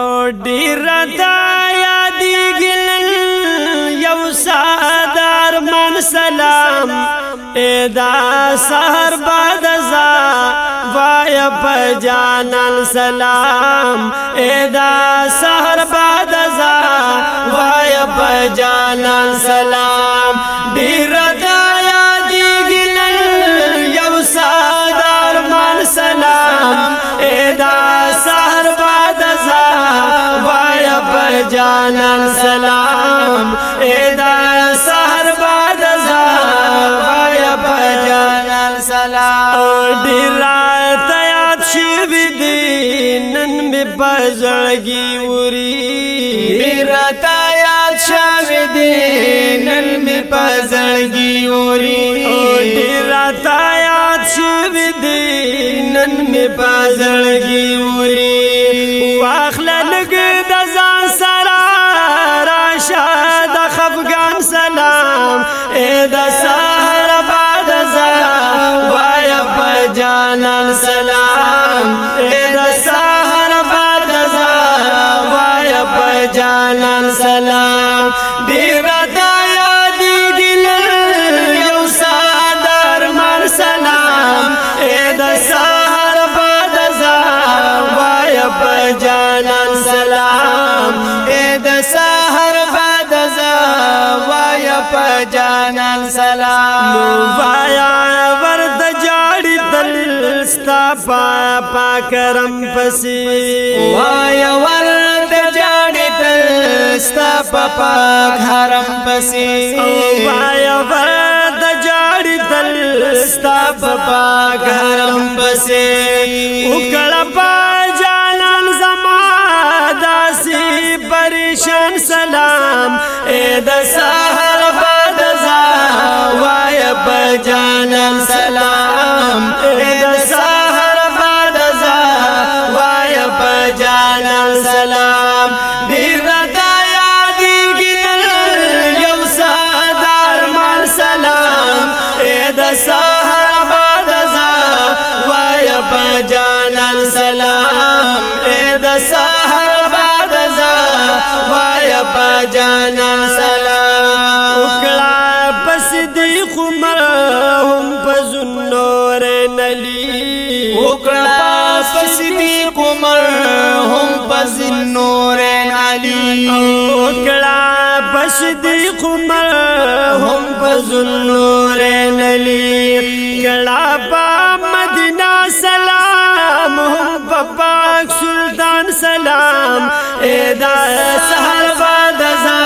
او ډیر دا یادېږي یو سادار من سلام ادا سحر باد زا وای په سلام ادا سحر باد زا وای په سلام ډیر دا زړګي وری راتا یاد شاو دې نن می پزړګي وری راتا یاد شاو دې نن می پزړګي وری سلام. دې را دایا دې ګل یو سادر مر سلام. اې د سحر باد زوای په جانان سلام. اې د سحر باد زوای په جانان سلام. وایا ورد جاړي دل ستا پا کرم پسي وایا ور ستا پاپا حرم پسی او وای او د جړ دل ستا پاپا حرم پسی او کلا پا جانان زما داسي پریشان سلام. اے دسا اوکڑا بس دی خمر ہم بزنور نلی۔ کڑا با مدینہ سلام، ہم بپاک سلطان سلام۔ اے با دزا بادزا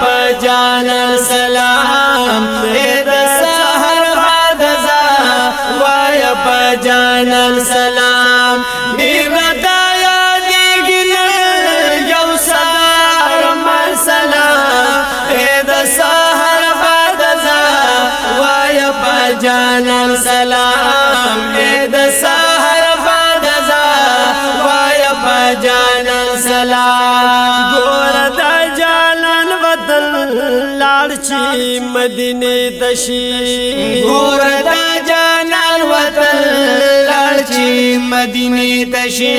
پا جانا سلام۔ اے با دزا بادزا پا جانا سلام جانان سلام ادا سحر باد زا وای په جانان سلام. ګور د جانان وطن لاړ چی مدینه تشی. ګور دا جانان وطن لړچی مدینه تشی.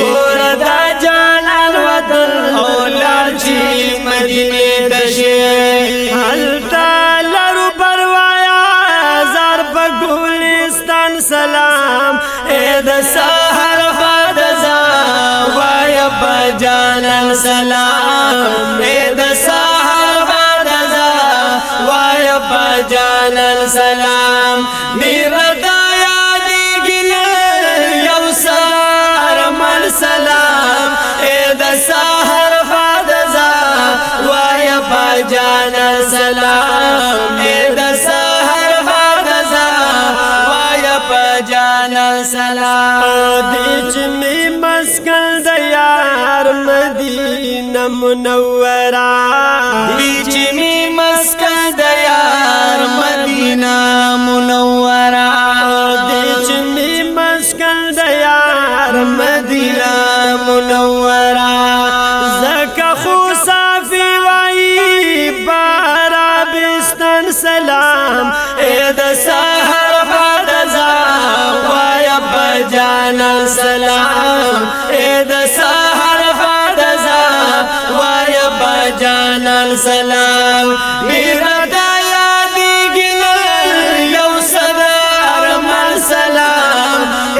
ګور د جانان وطن أو لړچی مدینه تشی. د سحر باد زا وای جانان سلام د سحر باد زا وای جانان سلام میرا دایا دیګل یو سار مل سلام. د سحر باد زا وای جانان سلام د سلام. دې چې می مسکل د یار مدینه منوره دې چې می مسکل د یار مدینه سلام اے د سحر فدزا وایا بجانان سلام میرا د یادی ګل یو سلام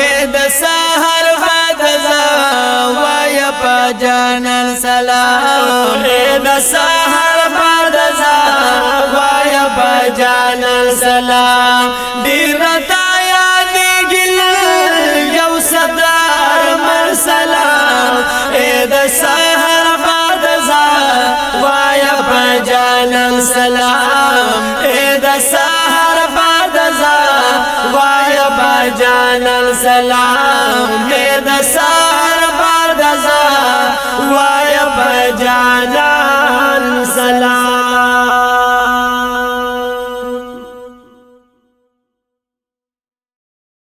اے د سحر فدزا وایا بجانان سلام اے د سحر فدزا وایا بجانان سلام ډیر پجانن سلام اے د سحر بعد زا وایا پجانن سلام اے د